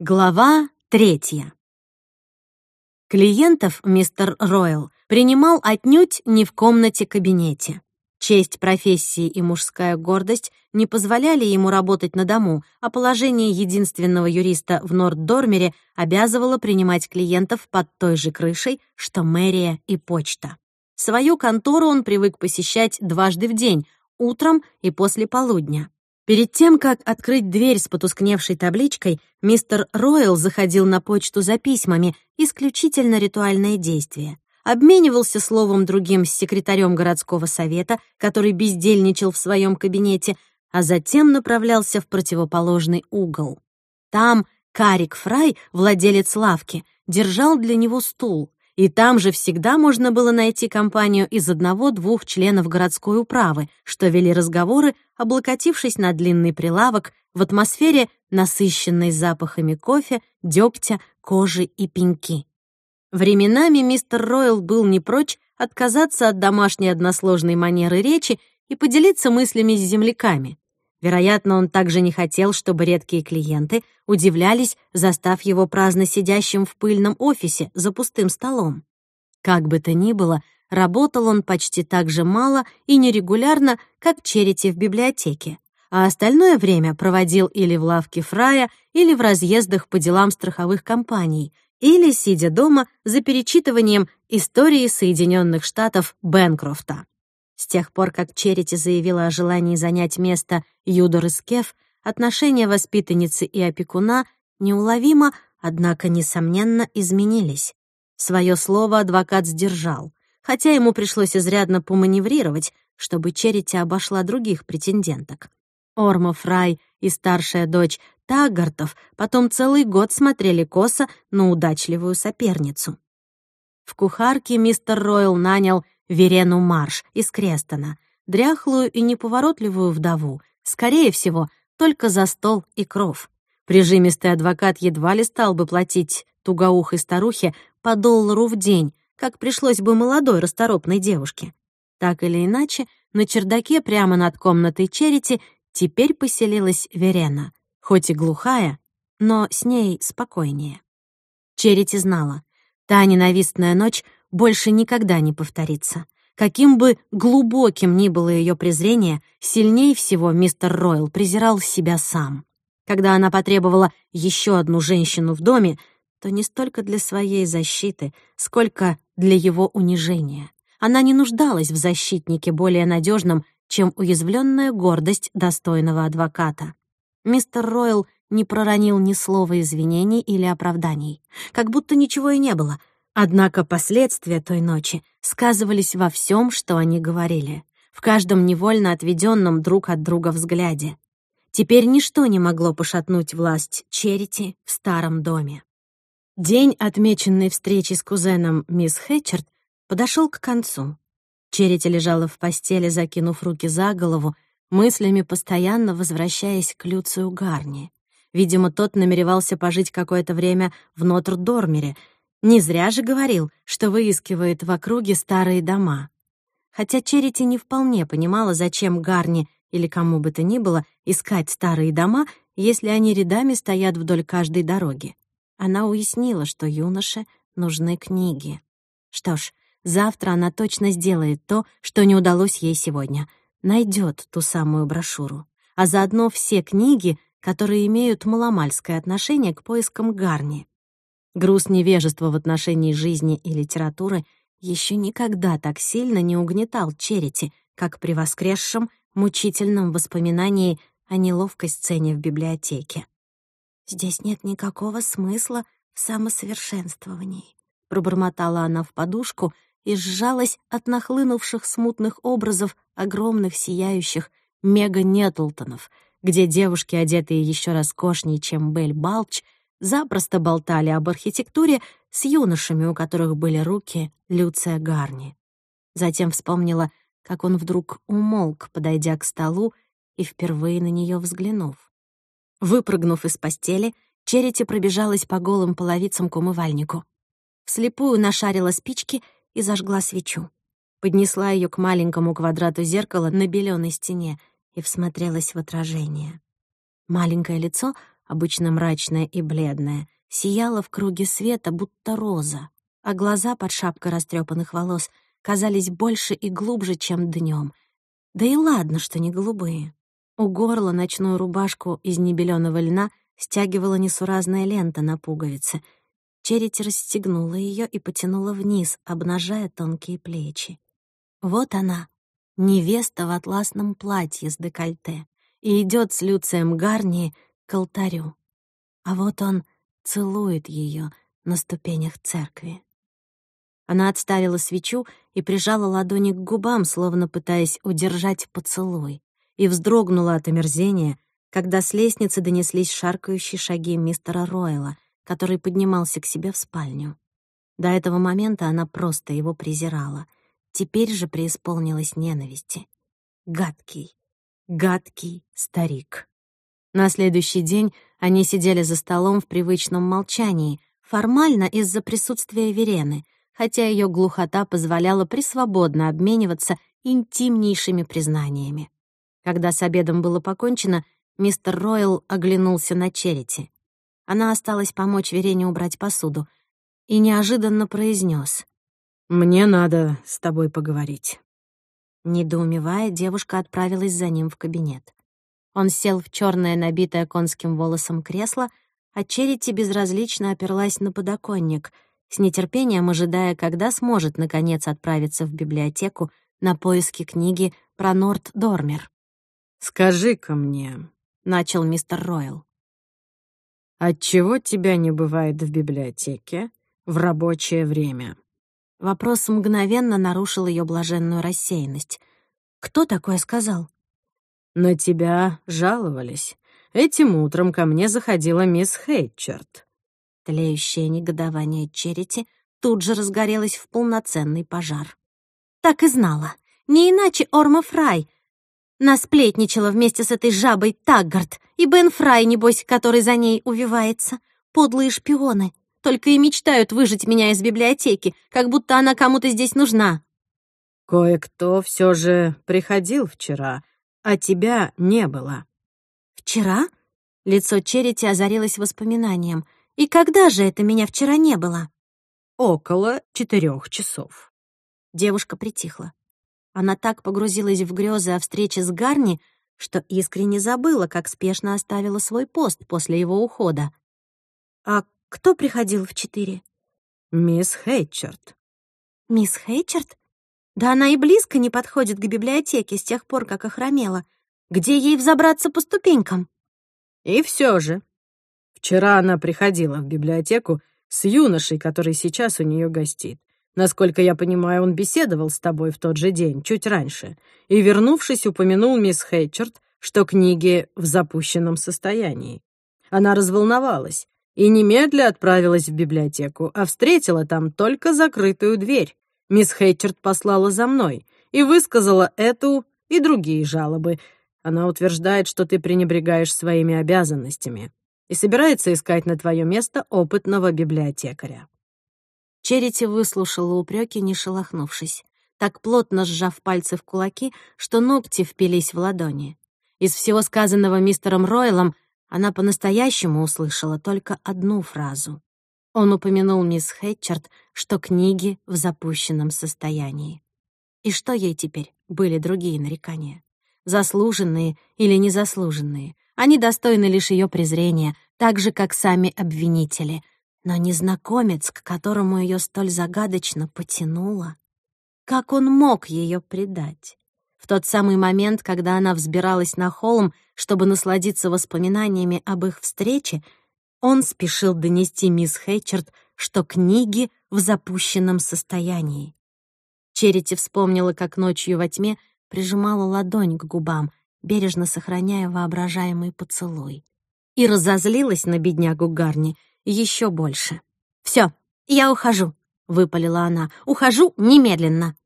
Глава третья. Клиентов мистер Ройл принимал отнюдь не в комнате-кабинете. Честь профессии и мужская гордость не позволяли ему работать на дому, а положение единственного юриста в Норд-Дормере обязывало принимать клиентов под той же крышей, что мэрия и почта. Свою контору он привык посещать дважды в день, утром и после полудня. Перед тем, как открыть дверь с потускневшей табличкой, мистер Ройл заходил на почту за письмами, исключительно ритуальное действие. Обменивался словом другим с секретарем городского совета, который бездельничал в своем кабинете, а затем направлялся в противоположный угол. Там Карик Фрай, владелец лавки, держал для него стул, и там же всегда можно было найти компанию из одного-двух членов городской управы, что вели разговоры, облокотившись на длинный прилавок в атмосфере, насыщенной запахами кофе, дегтя, кожи и пеньки. Временами мистер Ройл был не прочь отказаться от домашней односложной манеры речи и поделиться мыслями с земляками. Вероятно, он также не хотел, чтобы редкие клиенты удивлялись, застав его праздно сидящим в пыльном офисе за пустым столом. Как бы то ни было, работал он почти так же мало и нерегулярно, как Черити в библиотеке, а остальное время проводил или в лавке Фрая, или в разъездах по делам страховых компаний, или сидя дома за перечитыванием истории Соединенных Штатов Бенкрофта. С тех пор, как Черити заявила о желании занять место Юдор Искев, отношения воспитанницы и опекуна неуловимо, однако, несомненно, изменились. Свое слово адвокат сдержал, хотя ему пришлось изрядно поманеврировать, чтобы Черити обошла других претенденток. Орма Фрай и старшая дочь Таггартов потом целый год смотрели косо на удачливую соперницу. В кухарке мистер Ройл нанял Верену Марш из Крестона, дряхлую и неповоротливую вдову, скорее всего, только за стол и кров. Прижимистый адвокат едва ли стал бы платить тугоухой старухе по доллару в день, как пришлось бы молодой расторопной девушке. Так или иначе, на чердаке прямо над комнатой Черити теперь поселилась Верена, хоть и глухая, но с ней спокойнее. Черити знала, та ненавистная ночь больше никогда не повторится. Каким бы глубоким ни было ее презрение, сильнее всего мистер Ройл презирал себя сам. Когда она потребовала еще одну женщину в доме, то не столько для своей защиты, сколько для его унижения. Она не нуждалась в защитнике более надежном, чем уязвленная гордость достойного адвоката. Мистер Ройл не проронил ни слова извинений или оправданий, как будто ничего и не было, Однако последствия той ночи сказывались во всем, что они говорили, в каждом невольно отведенном друг от друга взгляде. Теперь ничто не могло пошатнуть власть Черити в старом доме. День, отмеченный встречей с кузеном мисс Хэтчерт, подошел к концу. Черити лежала в постели, закинув руки за голову, мыслями постоянно возвращаясь к Люцию Гарни. Видимо, тот намеревался пожить какое-то время в Нотр-Дормере — не зря же говорил, что выискивает в округе старые дома. Хотя Черити не вполне понимала, зачем Гарни или кому бы то ни было искать старые дома, если они рядами стоят вдоль каждой дороги. Она уяснила, что юноше нужны книги. Что ж, завтра она точно сделает то, что не удалось ей сегодня. Найдет ту самую брошюру. А заодно все книги, которые имеют маломальское отношение к поискам Гарни. Груз невежества в отношении жизни и литературы еще никогда так сильно не угнетал Черити, как при воскресшем, мучительном воспоминании о неловкой сцене в библиотеке. «Здесь нет никакого смысла в самосовершенствовании», — пробормотала она в подушку и сжалась от нахлынувших смутных образов огромных сияющих мега-нетлтонов, где девушки, одетые еще роскошнее, чем Бель Балч, — запросто болтали об архитектуре с юношами, у которых были руки Люция Гарни. Затем вспомнила, как он вдруг умолк, подойдя к столу и впервые на нее взглянув. Выпрыгнув из постели, Черити пробежалась по голым половицам к умывальнику. Вслепую нашарила спички и зажгла свечу. Поднесла ее к маленькому квадрату зеркала на беленой стене и всмотрелась в отражение. Маленькое лицо обычно мрачная и бледная, сияла в круге света, будто роза, а глаза под шапкой растрепанных волос казались больше и глубже, чем днем. Да и ладно, что не голубые. У горла ночную рубашку из небелёного льна стягивала несуразная лента на пуговице. Черити расстегнула ее и потянула вниз, обнажая тонкие плечи. Вот она, невеста в атласном платье с декольте, и идет с Люцием Гарни к алтарю. А вот он целует ее на ступенях церкви. Она отставила свечу и прижала ладони к губам, словно пытаясь удержать поцелуй, и вздрогнула от омерзения, когда с лестницы донеслись шаркающие шаги мистера Ройла, который поднимался к себе в спальню. До этого момента она просто его презирала. Теперь же преисполнилась ненависти. Гадкий, гадкий старик. На следующий день они сидели за столом в привычном молчании, формально из-за присутствия Верены, хотя ее глухота позволяла присвободно обмениваться интимнейшими признаниями. Когда с обедом было покончено, мистер Ройл оглянулся на Черити. Она осталась помочь Верене убрать посуду и неожиданно произнес: «Мне надо с тобой поговорить». Недоумевая, девушка отправилась за ним в кабинет. Он сел в черное, набитое конским волосом кресло, а Черити безразлично оперлась на подоконник, с нетерпением ожидая, когда сможет, наконец, отправиться в библиотеку на поиски книги про Норт Дормер. «Скажи-ка мне», — начал мистер Ройл, «отчего тебя не бывает в библиотеке в рабочее время?» Вопрос мгновенно нарушил ее блаженную рассеянность. «Кто такое сказал?» «На тебя жаловались. Этим утром ко мне заходила мисс Хейтчерт». Тлеющее негодование Черити тут же разгорелось в полноценный пожар. «Так и знала. Не иначе Орма Фрай Насплетничала вместе с этой жабой Таггард и Бен Фрай, небось, который за ней увивается. Подлые шпионы. Только и мечтают выжить меня из библиотеки, как будто она кому-то здесь нужна. Кое-кто все же приходил вчера, а тебя не было. Вчера? Лицо Черити озарилось воспоминанием. И когда же это меня вчера не было? Около четырех часов. Девушка притихла. Она так погрузилась в грезы о встрече с Гарни, что искренне забыла, как спешно оставила свой пост после его ухода. «А кто приходил в четыре?» «Мисс Хейчерт». «Мисс Хейчерт? Да она и близко не подходит к библиотеке с тех пор, как охромела. Где ей взобраться по ступенькам?» «И все же. Вчера она приходила в библиотеку с юношей, который сейчас у нее гостит. Насколько я понимаю, он беседовал с тобой в тот же день, чуть раньше, и, вернувшись, упомянул мисс Хейчерт, что книги в запущенном состоянии. Она разволновалась и немедля отправилась в библиотеку, а встретила там только закрытую дверь. Мисс Хейчерт послала за мной и высказала эту и другие жалобы. Она утверждает, что ты пренебрегаешь своими обязанностями и собирается искать на твое место опытного библиотекаря. Черити выслушала упреки, не шелохнувшись, так плотно сжав пальцы в кулаки, что ногти впились в ладони. Из всего сказанного мистером Ройлом она по-настоящему услышала только одну фразу. Он упомянул мисс Хэтчерт, что книги в запущенном состоянии. И что ей теперь были другие нарекания? Заслуженные или незаслуженные? Они достойны лишь ее презрения, так же, как сами обвинители — но незнакомец, к которому ее столь загадочно потянуло, как он мог ее предать? В тот самый момент, когда она взбиралась на холм, чтобы насладиться воспоминаниями об их встрече, он спешил донести мисс Хейчерт, что книги в запущенном состоянии. Черити вспомнила, как ночью во тьме прижимала ладонь к губам, бережно сохраняя воображаемый поцелуй. И разозлилась на беднягу Гарни — еще больше. Все, я ухожу», — выпалила она. «Ухожу немедленно».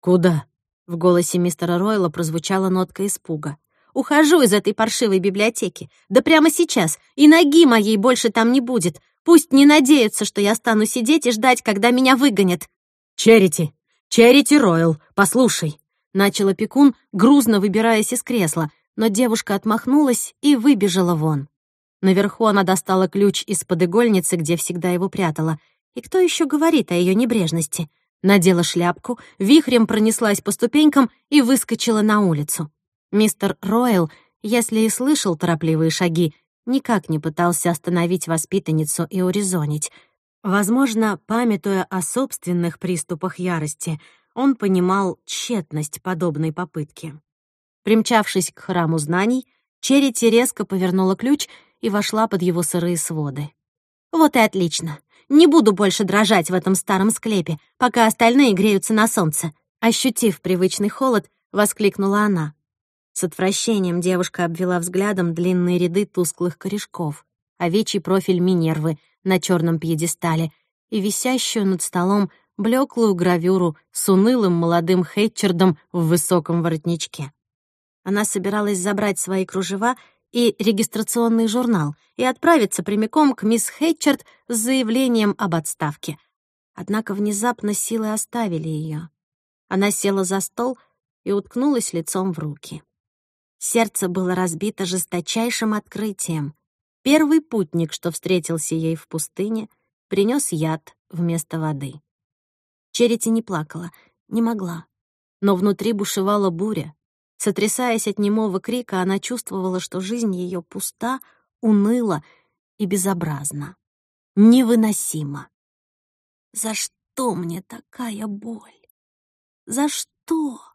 «Куда?» — в голосе мистера Ройла прозвучала нотка испуга. «Ухожу из этой паршивой библиотеки. Да прямо сейчас. И ноги моей больше там не будет. Пусть не надеются, что я стану сидеть и ждать, когда меня выгонят». «Черити! Черити Ройл, послушай!» — начал опекун, грузно выбираясь из кресла, но девушка отмахнулась и выбежала вон. Наверху она достала ключ из-под игольницы, где всегда его прятала. И кто еще говорит о ее небрежности? Надела шляпку, вихрем пронеслась по ступенькам и выскочила на улицу. Мистер Ройл, если и слышал торопливые шаги, никак не пытался остановить воспитанницу и урезонить. Возможно, памятуя о собственных приступах ярости, он понимал тщетность подобной попытки. Примчавшись к храму знаний, Черити резко повернула ключ и вошла под его сырые своды. «Вот и отлично. Не буду больше дрожать в этом старом склепе, пока остальные греются на солнце». Ощутив привычный холод, воскликнула она. С отвращением девушка обвела взглядом длинные ряды тусклых корешков, овечий профиль Минервы на черном пьедестале и висящую над столом блеклую гравюру с унылым молодым Хэтчердом в высоком воротничке. Она собиралась забрать свои кружева и регистрационный журнал и отправиться прямиком к мисс Хэтчерд с заявлением об отставке. Однако внезапно силы оставили ее. Она села за стол и уткнулась лицом в руки. Сердце было разбито жесточайшим открытием. Первый путник, что встретился ей в пустыне, принес яд вместо воды. Черити не плакала, не могла. Но внутри бушевала буря. Сотрясаясь от немого крика, она чувствовала, что жизнь ее пуста, уныла и безобразна. Невыносима. «За что мне такая боль? За что?»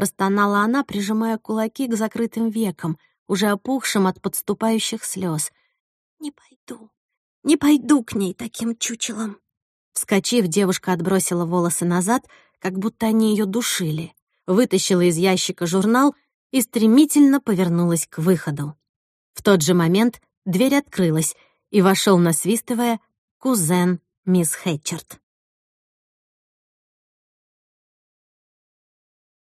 Простонала она, прижимая кулаки к закрытым векам, уже опухшим от подступающих слез. «Не пойду, не пойду к ней таким чучелом». Вскочив, девушка отбросила волосы назад, как будто они ее душили, вытащила из ящика журнал и стремительно повернулась к выходу. В тот же момент дверь открылась, и вошел, насвистывая, кузен мисс Хэтчерт.